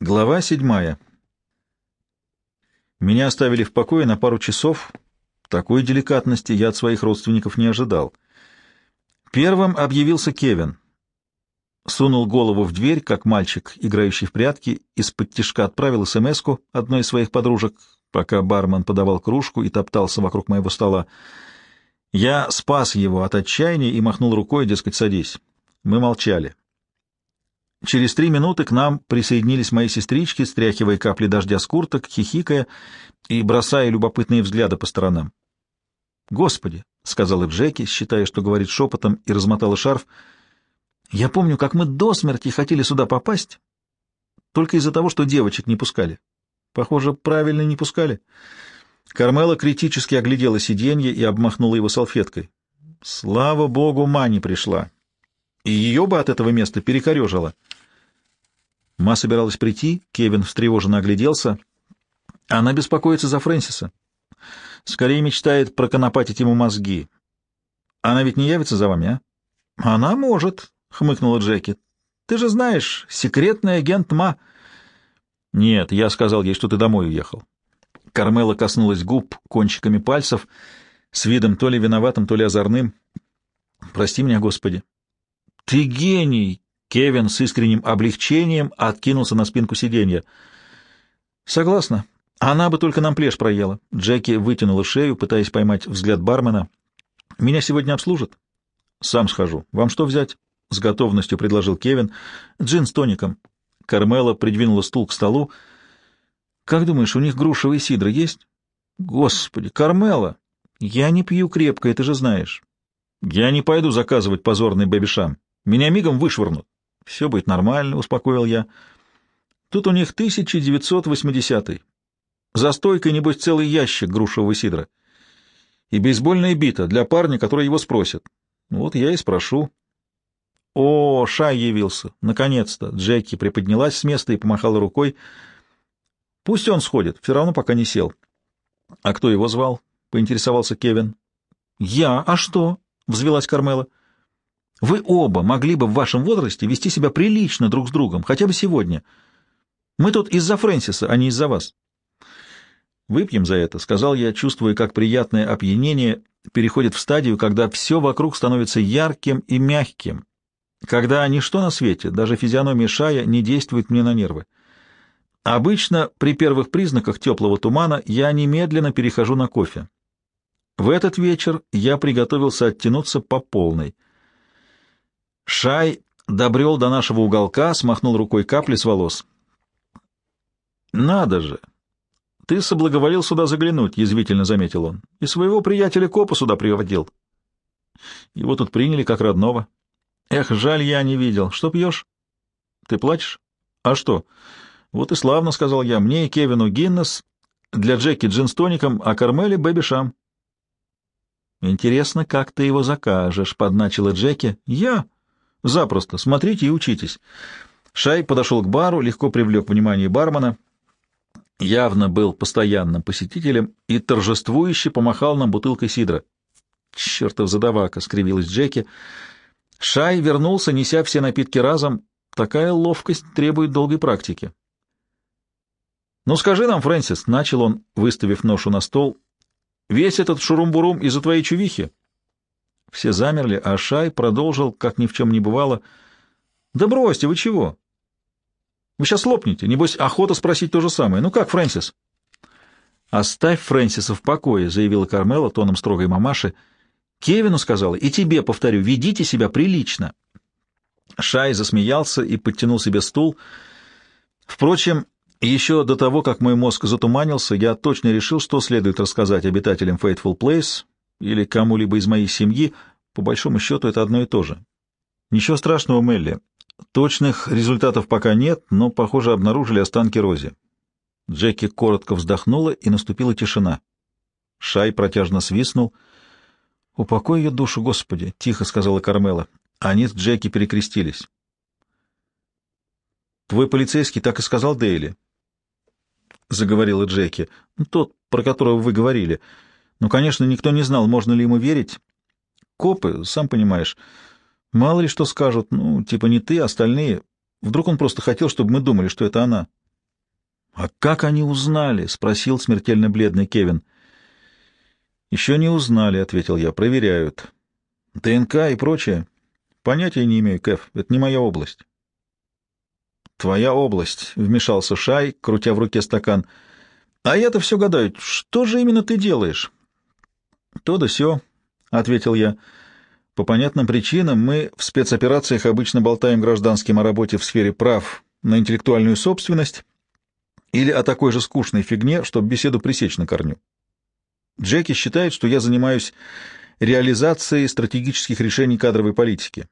Глава седьмая. Меня оставили в покое на пару часов. Такой деликатности я от своих родственников не ожидал. Первым объявился Кевин. Сунул голову в дверь, как мальчик, играющий в прятки, из-под тишка отправил смс одной из своих подружек, пока бармен подавал кружку и топтался вокруг моего стола. Я спас его от отчаяния и махнул рукой, дескать, садись. Мы молчали. Через три минуты к нам присоединились мои сестрички, стряхивая капли дождя с курток, хихикая и бросая любопытные взгляды по сторонам. «Господи!» — сказала Джеки, считая, что говорит шепотом, и размотала шарф. «Я помню, как мы до смерти хотели сюда попасть, только из-за того, что девочек не пускали. Похоже, правильно не пускали». Кармела критически оглядела сиденье и обмахнула его салфеткой. «Слава богу, Мани пришла!» и ее бы от этого места перекорежило. Ма собиралась прийти, Кевин встревоженно огляделся. Она беспокоится за Фрэнсиса. Скорее мечтает проконопатить ему мозги. Она ведь не явится за вами, а? Она может, — хмыкнула Джеки. Ты же знаешь, секретный агент Ма. Нет, я сказал ей, что ты домой уехал. Кармела коснулась губ кончиками пальцев, с видом то ли виноватым, то ли озорным. Прости меня, Господи. Ты гений, Кевин с искренним облегчением откинулся на спинку сиденья. «Согласна. Она бы только нам плешь проела». Джеки вытянула шею, пытаясь поймать взгляд бармена. «Меня сегодня обслужат?» «Сам схожу. Вам что взять?» — с готовностью предложил Кевин. «Джин с тоником». Кармела придвинула стул к столу. «Как думаешь, у них грушевый сидр есть?» «Господи, Кармела! Я не пью крепко, это же знаешь. Я не пойду заказывать позорный бэбишам. Меня мигом вышвырнут. Все будет нормально, — успокоил я. Тут у них 1980-й. За стойкой, небось, целый ящик грушевого сидра. И бейсбольная бита для парня, который его спросит. Вот я и спрошу. О, Шай явился. Наконец-то. Джеки приподнялась с места и помахала рукой. Пусть он сходит, все равно пока не сел. — А кто его звал? — поинтересовался Кевин. — Я? А что? — взвелась Кармела. — вы оба могли бы в вашем возрасте вести себя прилично друг с другом, хотя бы сегодня. Мы тут из-за Фрэнсиса, а не из-за вас. «Выпьем за это», — сказал я, чувствуя, как приятное опьянение переходит в стадию, когда все вокруг становится ярким и мягким, когда ничто на свете, даже физиономия Шая, не действует мне на нервы. Обычно при первых признаках теплого тумана я немедленно перехожу на кофе. В этот вечер я приготовился оттянуться по полной. Шай добрел до нашего уголка, смахнул рукой капли с волос. «Надо же! Ты соблаговолил сюда заглянуть», — язвительно заметил он. «И своего приятеля Копа сюда приводил». Его тут приняли как родного. «Эх, жаль, я не видел. Что пьешь?» «Ты плачешь?» «А что?» «Вот и славно», — сказал я. «Мне и Кевину Гиннес, для Джеки джин а Кармели Бэби Шам». «Интересно, как ты его закажешь?» — подначила Джеки. «Я?» Запросто. Смотрите и учитесь. Шай подошел к бару, легко привлек внимание бармена. Явно был постоянным посетителем и торжествующе помахал нам бутылкой сидра. «Чертов задавака!» — скривилась Джеки. Шай вернулся, неся все напитки разом. Такая ловкость требует долгой практики. «Ну скажи нам, Фрэнсис», — начал он, выставив ношу на стол, — «весь этот шурум-бурум из-за твоей чувихи?» Все замерли, а Шай продолжил, как ни в чем не бывало. — Да бросьте, вы чего? Вы сейчас лопнете. Небось, охота спросить то же самое. Ну как, Фрэнсис? — Оставь Фрэнсиса в покое, — заявила Кармела тоном строгой мамаши. — Кевину сказала, и тебе повторю, ведите себя прилично. Шай засмеялся и подтянул себе стул. Впрочем, еще до того, как мой мозг затуманился, я точно решил, что следует рассказать обитателям Fateful Place или кому-либо из моей семьи, по большому счету это одно и то же. Ничего страшного, Мелли. Точных результатов пока нет, но, похоже, обнаружили останки Рози. Джеки коротко вздохнула, и наступила тишина. Шай протяжно свистнул. «Упокой ее душу, Господи!» — тихо сказала Кармела. Они с Джеки перекрестились. «Твой полицейский так и сказал Дейли», — заговорила Джеки. «Тот, про которого вы говорили. Ну, конечно, никто не знал, можно ли ему верить. Копы, сам понимаешь, мало ли что скажут, ну, типа не ты, а остальные. Вдруг он просто хотел, чтобы мы думали, что это она. «А как они узнали?» — спросил смертельно бледный Кевин. «Еще не узнали», — ответил я. «Проверяют. ДНК и прочее. Понятия не имею, Кэв. Это не моя область». «Твоя область», — вмешался Шай, крутя в руке стакан. «А я-то все гадаю, что же именно ты делаешь?» «То да сё», — ответил я. «По понятным причинам мы в спецоперациях обычно болтаем гражданским о работе в сфере прав на интеллектуальную собственность или о такой же скучной фигне, чтобы беседу пресечь на корню. Джеки считает, что я занимаюсь реализацией стратегических решений кадровой политики.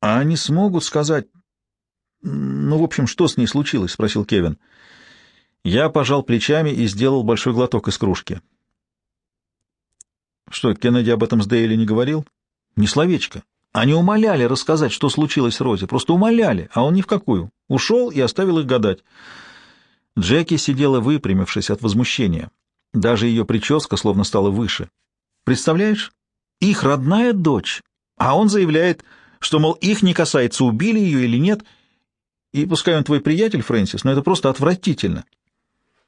А они смогут сказать... Ну, в общем, что с ней случилось? — спросил Кевин. Я пожал плечами и сделал большой глоток из кружки. Что, Кеннеди об этом с Дейли не говорил? Ни словечко. Они умоляли рассказать, что случилось с Рози, просто умоляли, а он ни в какую. Ушел и оставил их гадать. Джеки сидела выпрямившись от возмущения. Даже ее прическа словно стала выше. Представляешь? Их родная дочь. А он заявляет, что, мол, их не касается, убили ее или нет. И пускай он твой приятель, Фрэнсис, но это просто отвратительно.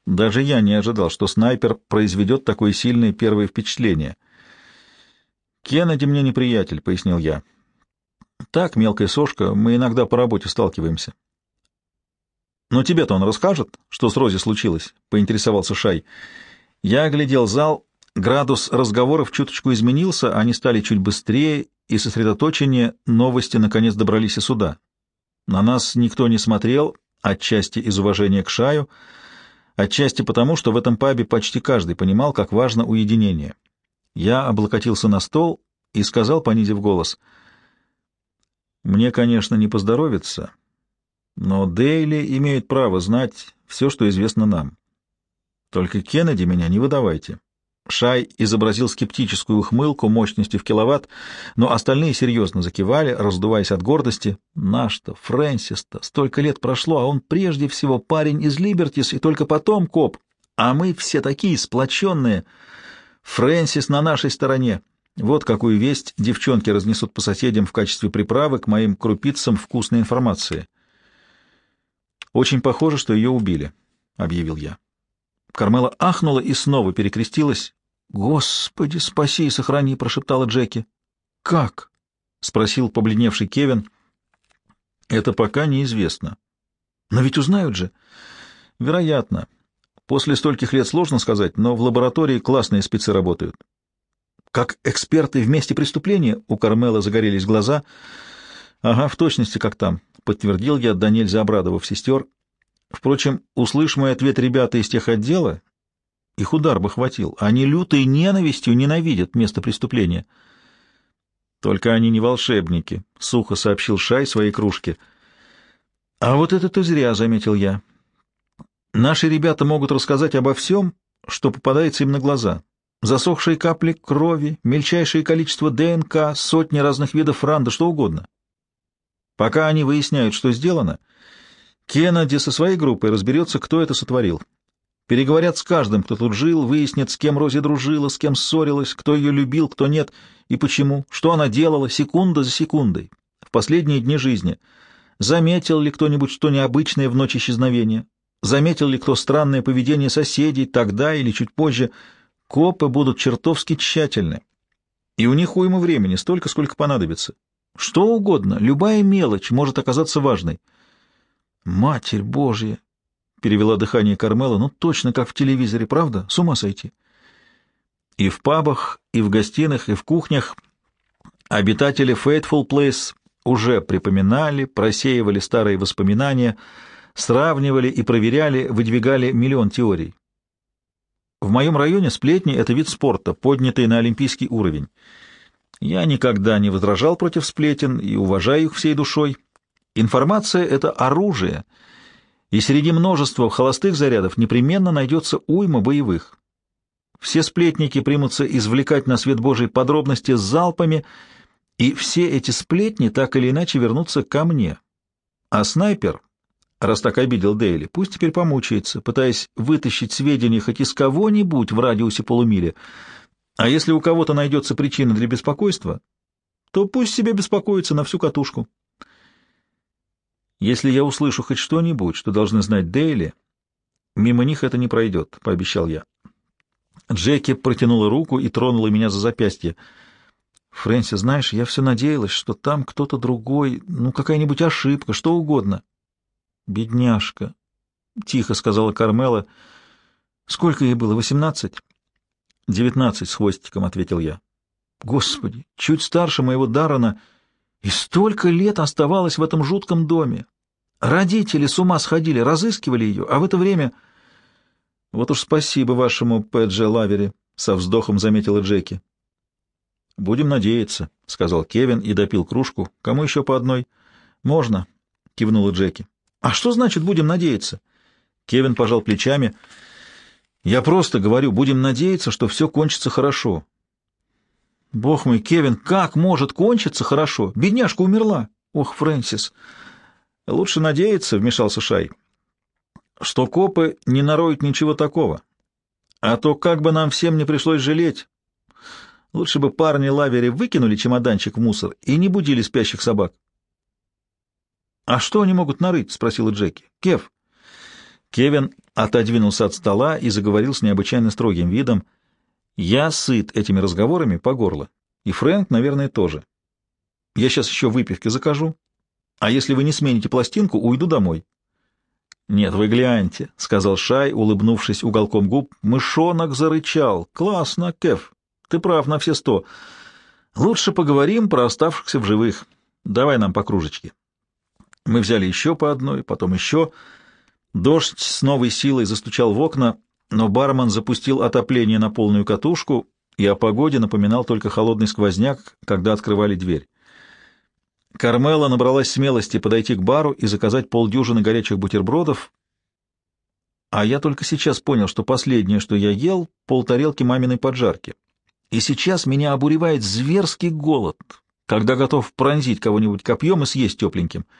Даже я не ожидал, что снайпер произведет такое сильное первое впечатление — «Кеннеди мне не приятель», — пояснил я. «Так, мелкая сошка, мы иногда по работе сталкиваемся». «Но тебе-то он расскажет, что с Рози случилось?» — поинтересовался Шай. Я оглядел зал, градус разговоров чуточку изменился, они стали чуть быстрее и сосредоточеннее, новости наконец добрались и сюда. На нас никто не смотрел, отчасти из уважения к Шаю, отчасти потому, что в этом пабе почти каждый понимал, как важно уединение. Я облокотился на стол и сказал, понизив голос, «Мне, конечно, не поздоровится, но Дейли имеет право знать все, что известно нам. Только Кеннеди меня не выдавайте». Шай изобразил скептическую ухмылку мощностью в киловатт, но остальные серьезно закивали, раздуваясь от гордости. Наш-то, Фрэнсис-то, столько лет прошло, а он прежде всего парень из Либертис и только потом коп. А мы все такие сплоченные. Фрэнсис на нашей стороне. Вот какую весть девчонки разнесут по соседям в качестве приправы к моим крупицам вкусной информации. Очень похоже, что ее убили, — объявил я. Кармела ахнула и снова перекрестилась. «Господи, спаси и сохрани!» — прошептала Джеки. «Как?» — спросил побледневший Кевин. «Это пока неизвестно. Но ведь узнают же». «Вероятно. После стольких лет сложно сказать, но в лаборатории классные спецы работают. Как эксперты в месте преступления у Кармела загорелись глаза. Ага, в точности как там, подтвердил я, да нельзя обрадовав сестер. Впрочем, услышь мой ответ ребята из тех отдела, их удар бы хватил. Они лютой ненавистью ненавидят место преступления. Только они не волшебники, — сухо сообщил Шай своей кружке. — А вот это ты зря, — заметил я. Наши ребята могут рассказать обо всем, что попадается им на глаза. Засохшие капли крови, мельчайшее количество ДНК, сотни разных видов ранда, что угодно. Пока они выясняют, что сделано, Кеннеди со своей группой разберется, кто это сотворил. Переговорят с каждым, кто тут жил, выяснят, с кем Рози дружила, с кем ссорилась, кто ее любил, кто нет, и почему, что она делала секунда за секундой в последние дни жизни. Заметил ли кто-нибудь что необычное в ночь исчезновения? Заметил ли кто странное поведение соседей тогда или чуть позже, копы будут чертовски тщательны. И у них уйма времени, столько, сколько понадобится. Что угодно, любая мелочь может оказаться важной. «Матерь Божья!» — перевела дыхание Кармела. «Ну, точно как в телевизоре, правда? С ума сойти!» И в пабах, и в гостиных, и в кухнях обитатели Faithful Place уже припоминали, просеивали старые воспоминания — сравнивали и проверяли, выдвигали миллион теорий. В моем районе сплетни — это вид спорта, поднятый на олимпийский уровень. Я никогда не возражал против сплетен и уважаю их всей душой. Информация — это оружие, и среди множества холостых зарядов непременно найдется уйма боевых. Все сплетники примутся извлекать на свет Божий подробности с залпами, и все эти сплетни так или иначе вернутся ко мне. А снайпер раз так обидел Дейли, пусть теперь помучается, пытаясь вытащить сведения хоть из кого-нибудь в радиусе полумили. А если у кого-то найдется причина для беспокойства, то пусть себе беспокоится на всю катушку. Если я услышу хоть что-нибудь, что должны знать Дейли, Мимо них это не пройдет, — пообещал я. Джеки протянула руку и тронула меня за запястье. Фрэнси, знаешь, я все надеялась, что там кто-то другой, ну, какая-нибудь ошибка, что угодно. Бедняжка, — тихо сказала Кармела. Сколько ей было, восемнадцать? Девятнадцать с хвостиком, — ответил я. Господи, чуть старше моего Даррена, и столько лет оставалась в этом жутком доме. Родители с ума сходили, разыскивали ее, а в это время... Вот уж спасибо вашему Пэдже Лавери, — со вздохом заметила Джеки. Будем надеяться, — сказал Кевин и допил кружку. Кому еще по одной? Можно, — кивнула Джеки. А что значит «будем надеяться»? Кевин пожал плечами. Я просто говорю, будем надеяться, что все кончится хорошо. Бог мой, Кевин, как может кончиться хорошо? Бедняжка умерла. Ох, Фрэнсис. Лучше надеяться, вмешался Шай, что копы не нароют ничего такого. А то как бы нам всем не пришлось жалеть. Лучше бы парни лавери выкинули чемоданчик в мусор и не будили спящих собак. — А что они могут нарыть? — спросила Джеки. — Кев. Кевин отодвинулся от стола и заговорил с необычайно строгим видом. «Я сыт этими разговорами по горло. И Фрэнк, наверное, тоже. Я сейчас еще выпивки закажу. А если вы не смените пластинку, уйду домой». «Нет, вы гляньте», — сказал Шай, улыбнувшись уголком губ. «Мышонок зарычал. Классно, Кев. Ты прав на все сто. Лучше поговорим про оставшихся в живых. Давай нам по кружечке». Мы взяли еще по одной, потом еще... Дождь с новой силой застучал в окна, но бармен запустил отопление на полную катушку и о погоде напоминал только холодный сквозняк, когда открывали дверь. Кармела набралась смелости подойти к бару и заказать полдюжины горячих бутербродов, а я только сейчас понял, что последнее, что я ел, полтарелки маминой поджарки. И сейчас меня обуревает зверский голод, когда готов пронзить кого-нибудь копьем и съесть тепленьким —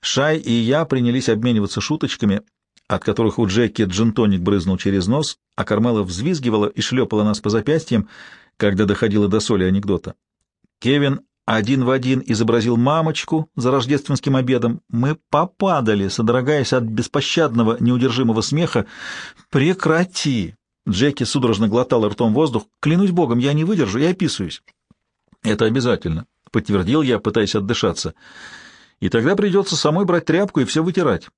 Шай и я принялись обмениваться шуточками, от которых у Джеки джинтоник брызнул через нос, а Кармела взвизгивала и шлепала нас по запястьям, когда доходило до соли анекдота. Кевин один в один изобразил мамочку за рождественским обедом. Мы попадали, содрогаясь от беспощадного, неудержимого смеха. «Прекрати!» Джеки судорожно глотал ртом воздух. «Клянусь богом, я не выдержу и описываюсь». «Это обязательно», — подтвердил я, пытаясь отдышаться и тогда придется самой брать тряпку и все вытирать.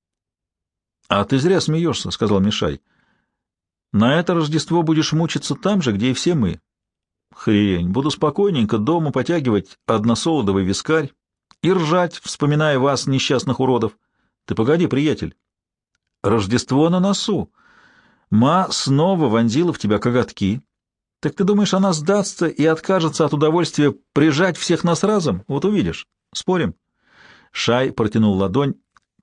— А ты зря смеешься, — сказал Мишай. — На это Рождество будешь мучиться там же, где и все мы. Хрень, буду спокойненько дома потягивать односолодовый вискарь и ржать, вспоминая вас, несчастных уродов. Ты погоди, приятель. Рождество на носу. Ма снова вонзила в тебя коготки. Так ты думаешь, она сдастся и откажется от удовольствия прижать всех нас разом? Вот увидишь. Спорим? — Шай протянул ладонь.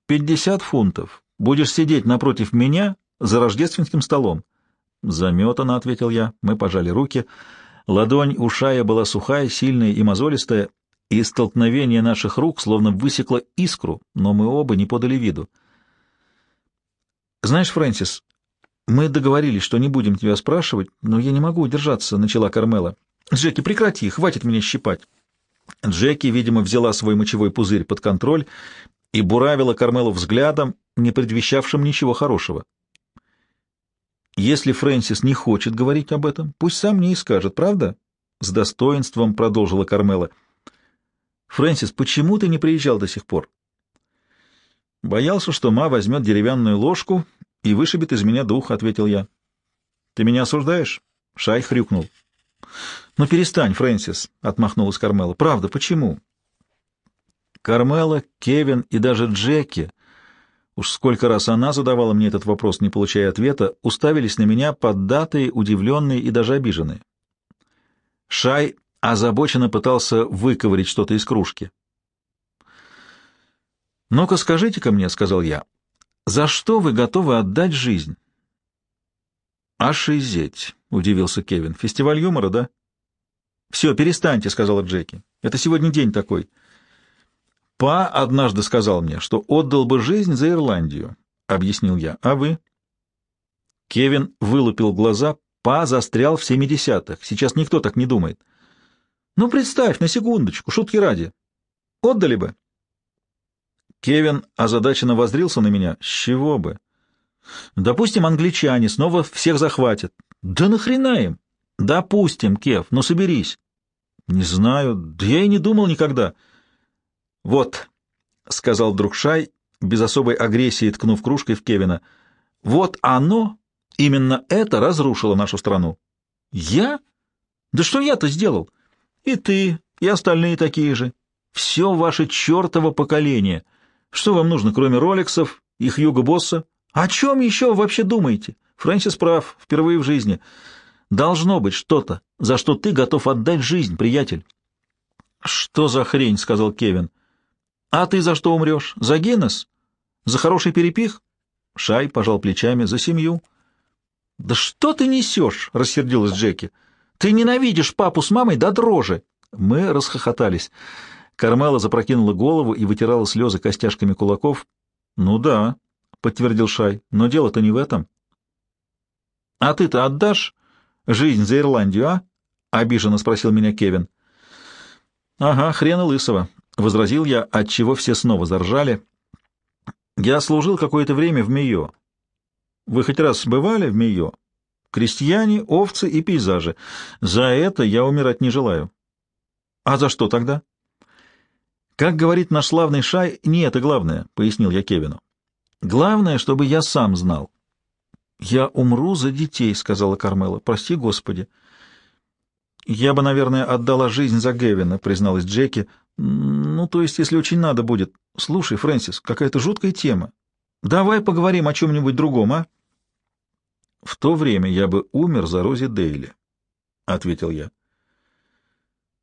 «Пятьдесят фунтов. Будешь сидеть напротив меня за рождественским столом». «Заметано», — ответил я. Мы пожали руки. Ладонь у Шая была сухая, сильная и мозолистая, и столкновение наших рук словно высекло искру, но мы оба не подали виду. «Знаешь, Фрэнсис, мы договорились, что не будем тебя спрашивать, но я не могу удержаться», — начала Кармела. «Джеки, прекрати, хватит меня щипать». Джеки, видимо, взяла свой мочевой пузырь под контроль и буравила Кармелу взглядом, не предвещавшим ничего хорошего. «Если Фрэнсис не хочет говорить об этом, пусть сам мне и скажет, правда?» С достоинством продолжила Кармела. «Фрэнсис, почему ты не приезжал до сих пор?» «Боялся, что ма возьмет деревянную ложку и вышибет из меня дух», — ответил я. «Ты меня осуждаешь?» — Шай хрюкнул. «Ну перестань, Фрэнсис», — отмахнулась Кармела. «Правда, почему?» Кармела, Кевин и даже Джеки, уж сколько раз она задавала мне этот вопрос, не получая ответа, уставились на меня поддатые, удивленные и даже обиженные. Шай озабоченно пытался выковырить что-то из кружки. «Ну-ка скажите-ка мне», — сказал я, — «за что вы готовы отдать жизнь?» «Ошизеть», — удивился Кевин. «Фестиваль юмора, да?» «Все, перестаньте», — сказала Джеки. «Это сегодня день такой». «Па однажды сказал мне, что отдал бы жизнь за Ирландию», — объяснил я. «А вы?» Кевин вылупил глаза. Па застрял в семидесятых. Сейчас никто так не думает. «Ну, представь, на секундочку, шутки ради. Отдали бы». Кевин озадаченно воздрился на меня. «С чего бы?» Допустим, англичане снова всех захватят. Да нахрена им? Допустим, Кев, ну соберись. Не знаю, да я и не думал никогда. Вот, — сказал вдруг Шай, без особой агрессии ткнув кружкой в Кевина, — вот оно, именно это разрушило нашу страну. Я? Да что я-то сделал? И ты, и остальные такие же. Все ваше чертово поколение. Что вам нужно, кроме роликсов и Хьюго Босса? О чем еще вообще думаете? Фрэнсис прав, впервые в жизни. Должно быть что-то, за что ты готов отдать жизнь, приятель. Что за хрень, сказал Кевин. А ты за что умрешь? За Гиннес? За хороший перепих? Шай пожал плечами. За семью. Да что ты несешь? рассердилась Джеки. Ты ненавидишь папу с мамой до дрожи. Мы расхохотались. Кармела запрокинула голову и вытирала слезы костяшками кулаков. Ну да, подтвердил Шай, но дело-то не в этом. А ты-то отдашь жизнь за Ирландию, а? обиженно спросил меня Кевин. Ага, хрена лысого, возразил я, отчего все снова заржали. Я служил какое-то время в Мио. Вы хоть раз бывали в Мио? Крестьяне, овцы и пейзажи. За это я умирать не желаю. А за что тогда? Как говорит наш славный Шай, не это главное, пояснил я Кевину. Главное, чтобы я сам знал. Я умру за детей, сказала Кармела. Прости, Господи. Я бы, наверное, отдала жизнь за Гевина, призналась Джеки. Ну, то есть, если очень надо будет. Слушай, Фрэнсис, какая-то жуткая тема. Давай поговорим о чем-нибудь другом, а? В то время я бы умер за Рози Дейли, ответил я.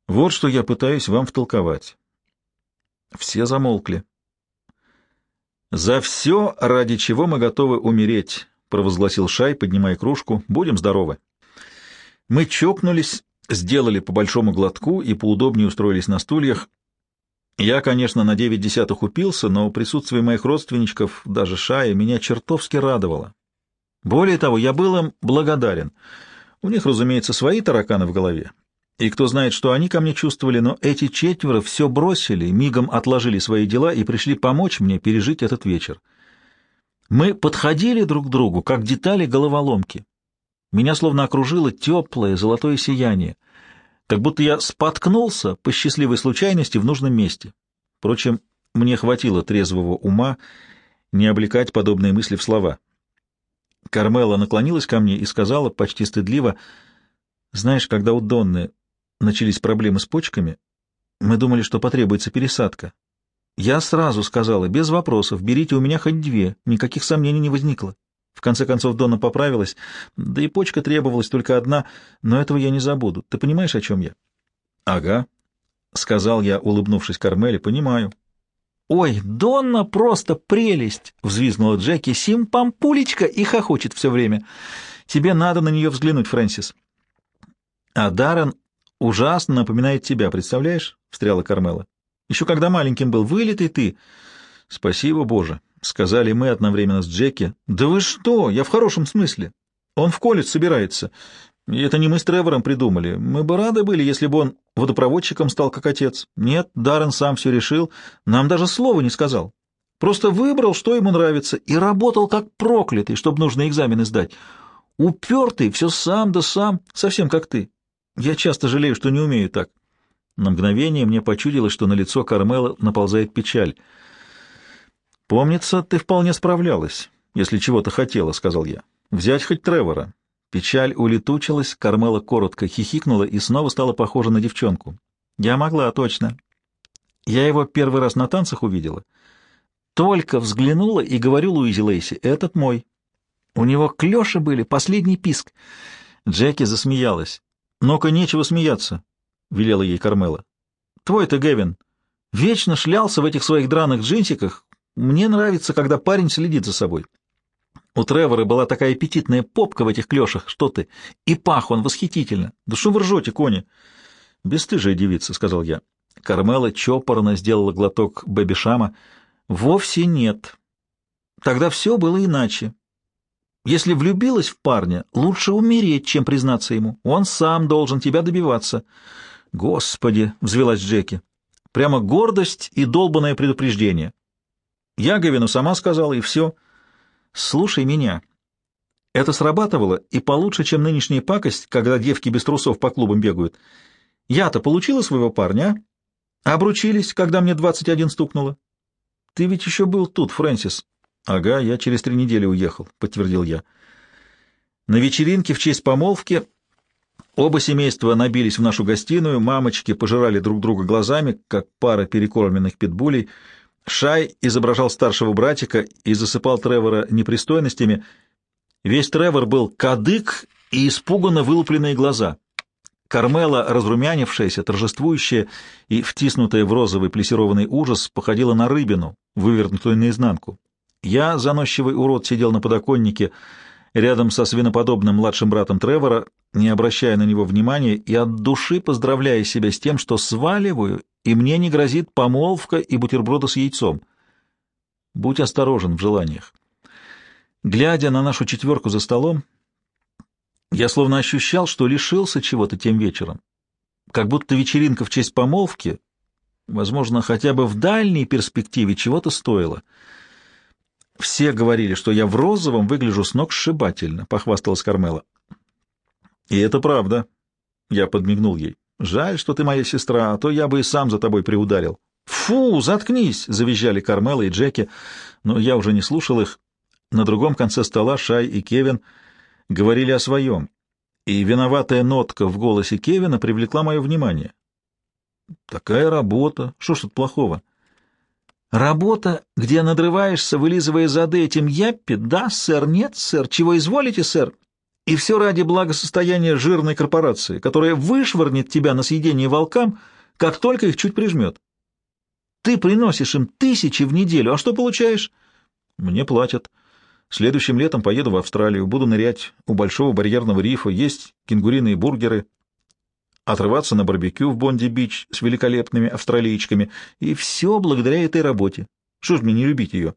Вот что я пытаюсь вам втолковать. Все замолкли. «За все, ради чего мы готовы умереть», — провозгласил Шай, поднимая кружку. «Будем здоровы». Мы чокнулись, сделали по большому глотку и поудобнее устроились на стульях. Я, конечно, на девять десятых упился, но присутствие моих родственничков, даже Шая, меня чертовски радовало. Более того, я был им благодарен. У них, разумеется, свои тараканы в голове. И кто знает, что они ко мне чувствовали, но эти четверо все бросили, мигом отложили свои дела и пришли помочь мне пережить этот вечер. Мы подходили друг к другу, как детали головоломки. Меня словно окружило теплое золотое сияние, как будто я споткнулся по счастливой случайности в нужном месте. Впрочем, мне хватило трезвого ума не облекать подобные мысли в слова. Кармела наклонилась ко мне и сказала почти стыдливо, «Знаешь, когда у Донны начались проблемы с почками, мы думали, что потребуется пересадка. Я сразу сказала, без вопросов, берите у меня хоть две, никаких сомнений не возникло. В конце концов Донна поправилась, да и почка требовалась только одна, но этого я не забуду. Ты понимаешь, о чем я? — Ага, — сказал я, улыбнувшись Кармеле, — понимаю. — Ой, Донна просто прелесть! — взвизгнула Джеки. — Симпампулечка и хохочет все время. Тебе надо на нее взглянуть, Фрэнсис. А Даррен ужасно напоминает тебя, представляешь? — встряла Кармела. — Еще когда маленьким был, вылитый ты. — Спасибо, Боже, — сказали мы одновременно с Джеки. — Да вы что? Я в хорошем смысле. Он в колледж собирается. И это не мы с Тревором придумали. Мы бы рады были, если бы он водопроводчиком стал как отец. Нет, Даррен сам все решил, нам даже слова не сказал. Просто выбрал, что ему нравится, и работал как проклятый, чтобы нужные экзамены сдать. Упертый, все сам да сам, совсем как ты. Я часто жалею, что не умею так. На мгновение мне почудилось, что на лицо Кармела наползает печаль. «Помнится, ты вполне справлялась, если чего-то хотела», — сказал я. «Взять хоть Тревора». Печаль улетучилась, Кармела коротко хихикнула и снова стала похожа на девчонку. «Я могла, точно. Я его первый раз на танцах увидела. Только взглянула и говорю Луизе Лейси, этот мой. У него клёши были, последний писк». Джеки засмеялась. «Ну-ка, нечего смеяться», — велела ей Кармела. «Твой-то, Гевин, вечно шлялся в этих своих драных джинсиках. Мне нравится, когда парень следит за собой. У Тревора была такая аппетитная попка в этих клешах, что ты, и пах он восхитительно. Да что вы ржете, кони?» «Бестыжая девица», — сказал я. Кармела чопорно сделала глоток бэби-шама. «Вовсе нет. Тогда все было иначе. Если влюбилась в парня, лучше умереть, чем признаться ему. Он сам должен тебя добиваться. Господи, взвелась Джеки. Прямо гордость и долбанное предупреждение. Я Гавину сама сказала, и все. Слушай меня. Это срабатывало и получше, чем нынешняя пакость, когда девки без трусов по клубам бегают. Я-то получила своего парня, а обручились, когда мне двадцать один стукнуло. Ты ведь еще был тут, Фрэнсис. Ага, я через три недели уехал, подтвердил я. На вечеринке в честь помолвки оба семейства набились в нашу гостиную, мамочки пожирали друг друга глазами, как пара перекормленных питбулей. Шай изображал старшего братика и засыпал Тревора непристойностями. Весь Тревор был кадык и испуганно вылупленные глаза. Кармела, разрумянившаяся, торжествующая и втиснутая в розовый плесированный ужас, походила на рыбину, вывернутую наизнанку. Я, заносчивый урод, сидел на подоконнике рядом со свиноподобным младшим братом Тревора, не обращая на него внимания и от души поздравляя себя с тем, что сваливаю, и мне не грозит помолвка и бутерброды с яйцом. Будь осторожен в желаниях. Глядя на нашу четверку за столом, я словно ощущал, что лишился чего-то тем вечером. Как будто вечеринка в честь помолвки, возможно, хотя бы в дальней перспективе чего-то стоила. Все говорили, что я в розовом выгляжу с ног сшибательно, — похвасталась Кармела. И это правда. Я подмигнул ей. Жаль, что ты моя сестра, а то я бы и сам за тобой приударил. Фу, заткнись, — завизжали Кармела и Джеки, но я уже не слушал их. На другом конце стола Шай и Кевин — говорили о своем, и виноватая нотка в голосе Кевина привлекла мое внимание. «Такая работа. Что ж тут плохого?» «Работа, где надрываешься, вылизывая зады этим яппи? Да, сэр, нет, сэр. Чего изволите, сэр? И все ради благосостояния жирной корпорации, которая вышвырнет тебя на съедение волкам, как только их чуть прижмет. Ты приносишь им тысячи в неделю, а что получаешь?» «Мне платят». Следующим летом поеду в Австралию, буду нырять у большого барьерного рифа, есть кенгуриные бургеры, отрываться на барбекю в Бонди-Бич с великолепными австралийчиками, и все благодаря этой работе. Что ж мне не любить ее?